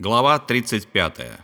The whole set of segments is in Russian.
Глава 35,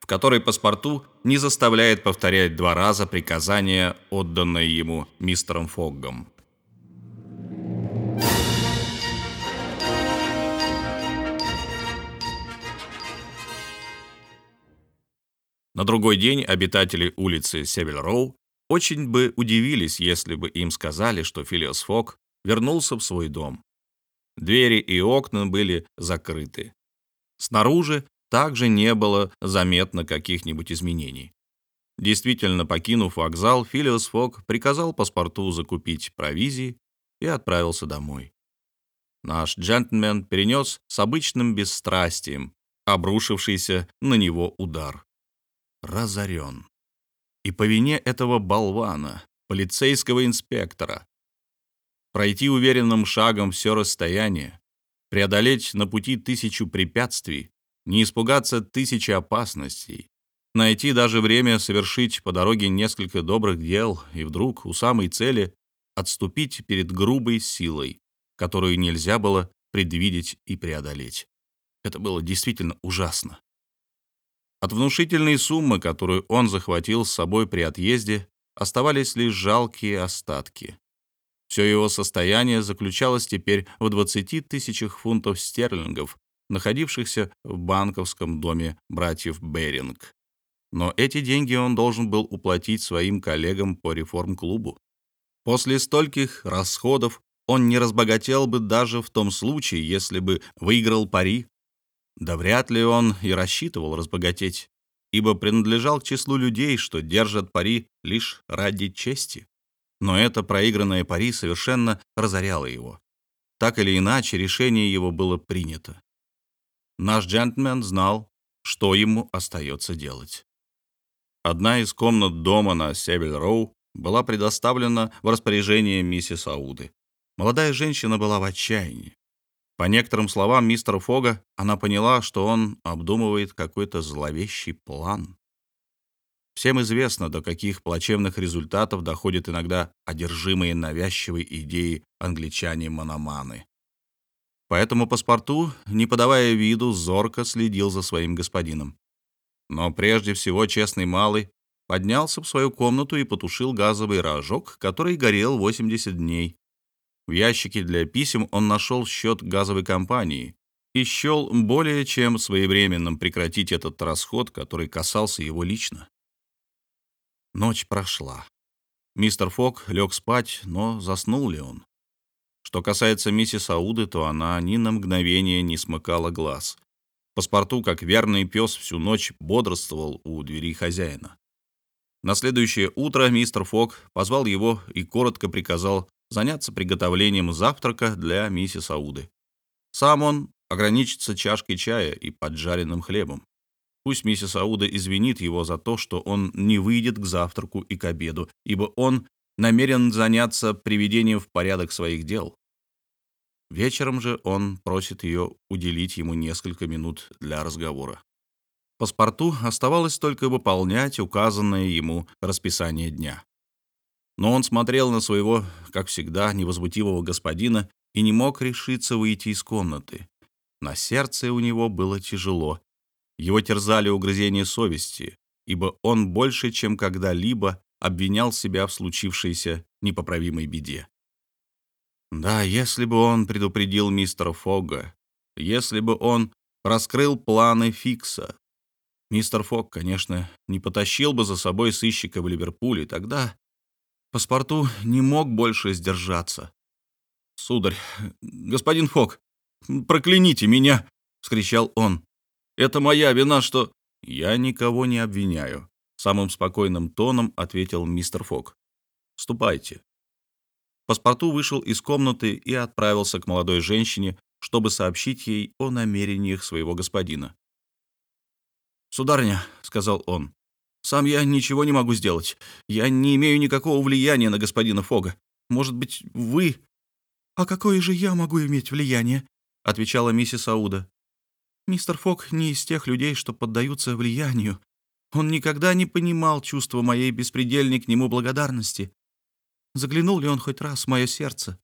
в которой паспорту не заставляет повторять два раза приказание, отданное ему мистером Фоггом. На другой день обитатели улицы Севиль-Роу очень бы удивились, если бы им сказали, что Филиос Фог вернулся в свой дом. Двери и окна были закрыты. Снаружи также не было заметно каких-нибудь изменений. Действительно, покинув вокзал, Филиос Фог приказал паспорту закупить провизии и отправился домой. Наш джентльмен перенес с обычным бесстрастием обрушившийся на него удар. Разорен. И по вине этого болвана, полицейского инспектора. Пройти уверенным шагом все расстояние, преодолеть на пути тысячу препятствий, не испугаться тысячи опасностей, найти даже время совершить по дороге несколько добрых дел и вдруг у самой цели отступить перед грубой силой, которую нельзя было предвидеть и преодолеть. Это было действительно ужасно. От внушительной суммы, которую он захватил с собой при отъезде, оставались лишь жалкие остатки. Все его состояние заключалось теперь в 20 тысячах фунтов стерлингов, находившихся в банковском доме братьев Беринг. Но эти деньги он должен был уплатить своим коллегам по реформ-клубу. После стольких расходов он не разбогател бы даже в том случае, если бы выиграл пари. Да вряд ли он и рассчитывал разбогатеть, ибо принадлежал к числу людей, что держат пари лишь ради чести. Но это проигранное пари совершенно разоряло его. Так или иначе, решение его было принято. Наш джентльмен знал, что ему остается делать. Одна из комнат дома на Севель-Роу была предоставлена в распоряжение миссис Ауды. Молодая женщина была в отчаянии. По некоторым словам мистера Фога, она поняла, что он обдумывает какой-то зловещий план. Всем известно, до каких плачевных результатов доходят иногда одержимые навязчивой идеей англичане-мономаны. Поэтому паспорту, не подавая виду, зорко следил за своим господином. Но прежде всего честный малый поднялся в свою комнату и потушил газовый рожок, который горел 80 дней. В ящике для писем он нашел счет газовой компании и счел более чем своевременным прекратить этот расход, который касался его лично. Ночь прошла. Мистер Фок лег спать, но заснул ли он? Что касается миссис Ауды, то она ни на мгновение не смыкала глаз. Паспорту, как верный пес, всю ночь бодрствовал у двери хозяина. На следующее утро мистер Фок позвал его и коротко приказал заняться приготовлением завтрака для миссис Ауды. Сам он ограничится чашкой чая и поджаренным хлебом. Пусть миссис Ауда извинит его за то, что он не выйдет к завтраку и к обеду, ибо он намерен заняться приведением в порядок своих дел. Вечером же он просит ее уделить ему несколько минут для разговора. Паспорту оставалось только выполнять указанное ему расписание дня. Но он смотрел на своего, как всегда, невозмутивого господина и не мог решиться выйти из комнаты. На сердце у него было тяжело. Его терзали угрызения совести, ибо он больше, чем когда-либо, обвинял себя в случившейся непоправимой беде. Да, если бы он предупредил мистера Фога, если бы он раскрыл планы Фикса, мистер Фог, конечно, не потащил бы за собой сыщика в Ливерпуле, тогда Паспорту не мог больше сдержаться. «Сударь, господин Фок, прокляните меня!» — вскричал он. «Это моя вина, что...» «Я никого не обвиняю», — самым спокойным тоном ответил мистер Фок. «Ступайте». Паспорту вышел из комнаты и отправился к молодой женщине, чтобы сообщить ей о намерениях своего господина. «Сударыня», — сказал он, сам я ничего не могу сделать. Я не имею никакого влияния на господина Фога. Может быть, вы...» «А какое же я могу иметь влияние?» — отвечала миссис Ауда. «Мистер Фог не из тех людей, что поддаются влиянию. Он никогда не понимал чувства моей беспредельной к нему благодарности. Заглянул ли он хоть раз в мое сердце?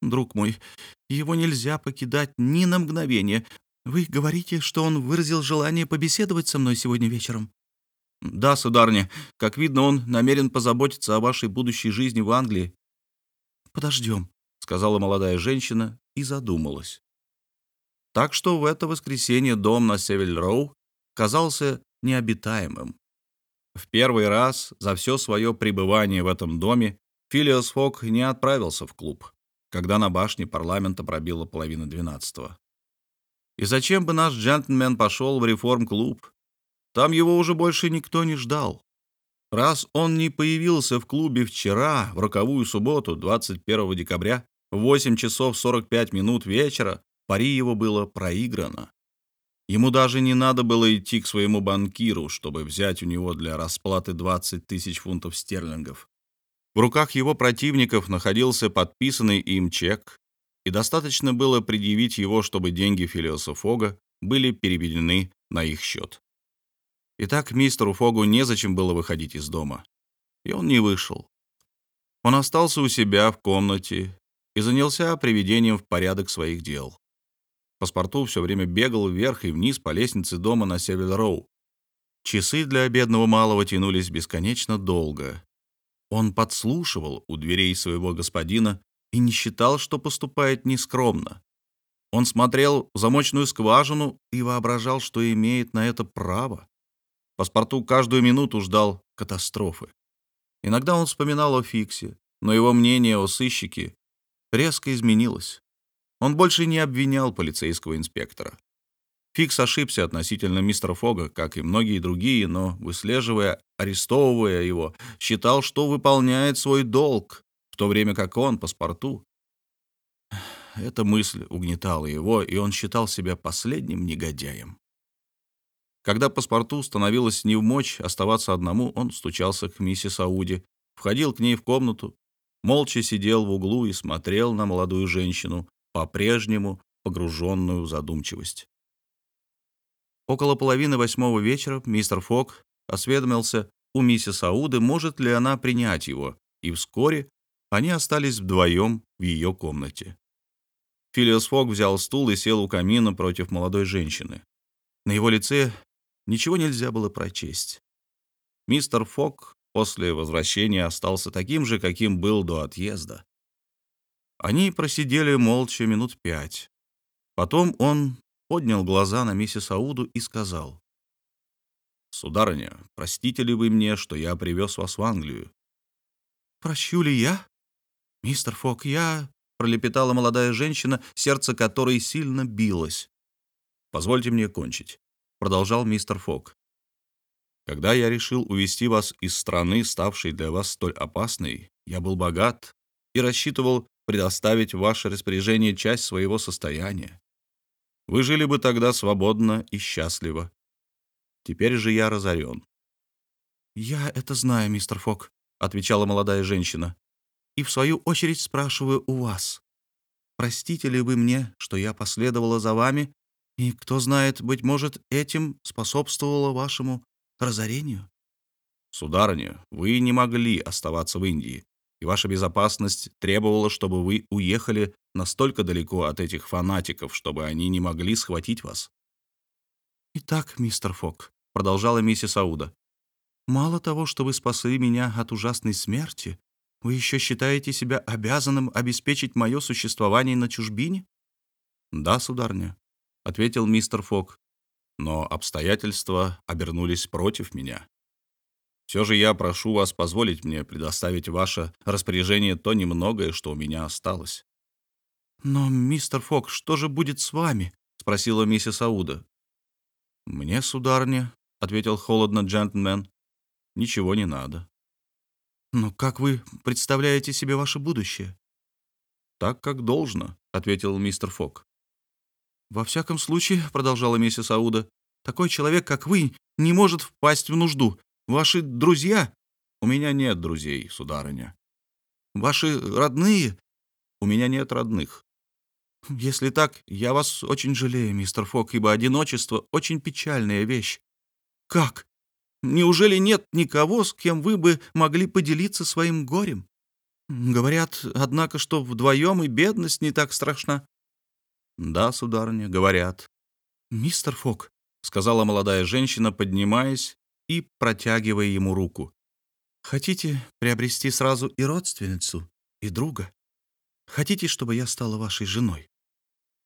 Друг мой, его нельзя покидать ни на мгновение. «Вы говорите, что он выразил желание побеседовать со мной сегодня вечером?» «Да, сударыня. Как видно, он намерен позаботиться о вашей будущей жизни в Англии». «Подождем», — сказала молодая женщина и задумалась. Так что в это воскресенье дом на Севель-Роу казался необитаемым. В первый раз за все свое пребывание в этом доме Филиос Фок не отправился в клуб, когда на башне парламента пробило половина двенадцатого. И зачем бы наш джентльмен пошел в реформ-клуб? Там его уже больше никто не ждал. Раз он не появился в клубе вчера, в роковую субботу, 21 декабря, в 8 часов 45 минут вечера, Пари его было проиграно. Ему даже не надо было идти к своему банкиру, чтобы взять у него для расплаты 20 тысяч фунтов стерлингов. В руках его противников находился подписанный им чек, и достаточно было предъявить его, чтобы деньги Филиоса Фога были переведены на их счет. Итак, мистеру Фогу незачем было выходить из дома, и он не вышел. Он остался у себя в комнате и занялся приведением в порядок своих дел. Паспорту все время бегал вверх и вниз по лестнице дома на Север-Роу. Часы для бедного малого тянулись бесконечно долго. Он подслушивал у дверей своего господина и не считал, что поступает нескромно. Он смотрел в замочную скважину и воображал, что имеет на это право. Паспорту каждую минуту ждал катастрофы. Иногда он вспоминал о Фиксе, но его мнение о сыщике резко изменилось. Он больше не обвинял полицейского инспектора. Фикс ошибся относительно мистера Фога, как и многие другие, но, выслеживая, арестовывая его, считал, что выполняет свой долг, в то время как он, паспорту. Эта мысль угнетала его, и он считал себя последним негодяем. Когда паспорту становилось не в мочь оставаться одному, он стучался к миссис Ауди, входил к ней в комнату, молча сидел в углу и смотрел на молодую женщину, по-прежнему погруженную в задумчивость. Около половины восьмого вечера мистер Фок осведомился у миссис Ауды, может ли она принять его, и вскоре они остались вдвоем в ее комнате. Филиос Фок взял стул и сел у камина против молодой женщины. На его лице ничего нельзя было прочесть. Мистер Фок после возвращения остался таким же, каким был до отъезда. Они просидели молча минут пять. Потом он поднял глаза на миссис Ауду и сказал. «Сударыня, простите ли вы мне, что я привез вас в Англию?» «Прощу ли я?» «Мистер Фок, я...» — пролепетала молодая женщина, сердце которой сильно билось. «Позвольте мне кончить», — продолжал мистер Фок. «Когда я решил увести вас из страны, ставшей для вас столь опасной, я был богат и рассчитывал предоставить в ваше распоряжение часть своего состояния. Вы жили бы тогда свободно и счастливо. Теперь же я разорен. «Я это знаю, мистер Фок», — отвечала молодая женщина. «И в свою очередь спрашиваю у вас. Простите ли вы мне, что я последовала за вами, и, кто знает, быть может, этим способствовало вашему разорению?» «Сударыня, вы не могли оставаться в Индии и ваша безопасность требовала, чтобы вы уехали настолько далеко от этих фанатиков, чтобы они не могли схватить вас. «Итак, мистер Фок», — продолжала миссис Ауда, «мало того, что вы спасли меня от ужасной смерти, вы еще считаете себя обязанным обеспечить мое существование на чужбине?» «Да, сударня», — ответил мистер Фок, «но обстоятельства обернулись против меня. Все же я прошу вас позволить мне предоставить ваше распоряжение то немногое, что у меня осталось». «Но, мистер Фок, что же будет с вами?» — спросила миссис Ауда. «Мне, сударня», — ответил холодно джентльмен, — «ничего не надо». «Но как вы представляете себе ваше будущее?» «Так, как должно», — ответил мистер Фок. «Во всяком случае», — продолжала миссис Ауда, — «такой человек, как вы, не может впасть в нужду. Ваши друзья? У меня нет друзей, сударыня. Ваши родные? У меня нет родных. Если так, я вас очень жалею, мистер Фок, ибо одиночество — очень печальная вещь. Как? Неужели нет никого, с кем вы бы могли поделиться своим горем? Говорят, однако, что вдвоем и бедность не так страшна. Да, сударыня, говорят. «Мистер Фок», — сказала молодая женщина, поднимаясь и протягивая ему руку. «Хотите приобрести сразу и родственницу, и друга? Хотите, чтобы я стала вашей женой?»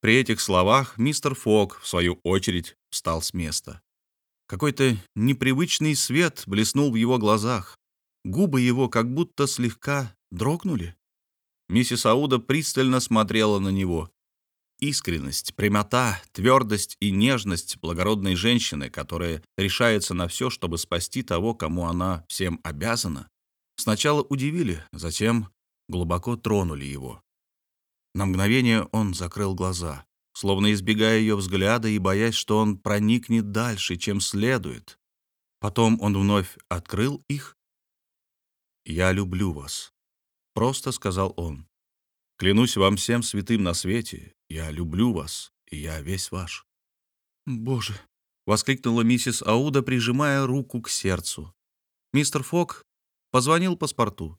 При этих словах мистер Фок, в свою очередь, встал с места. Какой-то непривычный свет блеснул в его глазах. Губы его как будто слегка дрогнули. Миссис Ауда пристально смотрела на него. Искренность, прямота, твердость и нежность благородной женщины, которая решается на все, чтобы спасти того, кому она всем обязана, сначала удивили, затем глубоко тронули его. На мгновение он закрыл глаза, словно избегая ее взгляда и боясь, что он проникнет дальше, чем следует. Потом он вновь открыл их. «Я люблю вас», — просто сказал он. «Клянусь вам всем святым на свете, я люблю вас, и я весь ваш». «Боже!» — воскликнула миссис Ауда, прижимая руку к сердцу. Мистер Фок позвонил паспорту.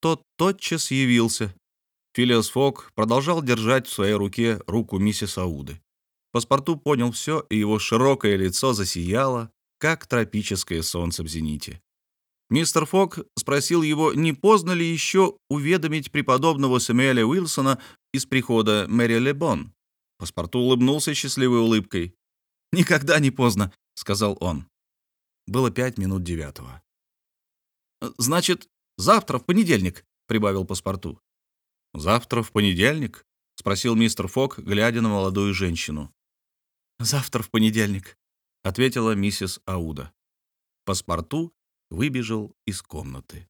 Тот тотчас явился. Филиас Фок продолжал держать в своей руке руку миссис Ауды. Паспорту понял все, и его широкое лицо засияло, как тропическое солнце в зените. Мистер Фок спросил его, не поздно ли еще уведомить преподобного Сэмюэля Уилсона из прихода Мэри Лебон. Паспорту улыбнулся счастливой улыбкой. «Никогда не поздно», — сказал он. Было пять минут девятого. «Значит, завтра, в понедельник», — прибавил паспорту. «Завтра, в понедельник?» — спросил мистер Фок, глядя на молодую женщину. «Завтра, в понедельник», — ответила миссис Ауда. Паспорту выбежал из комнаты.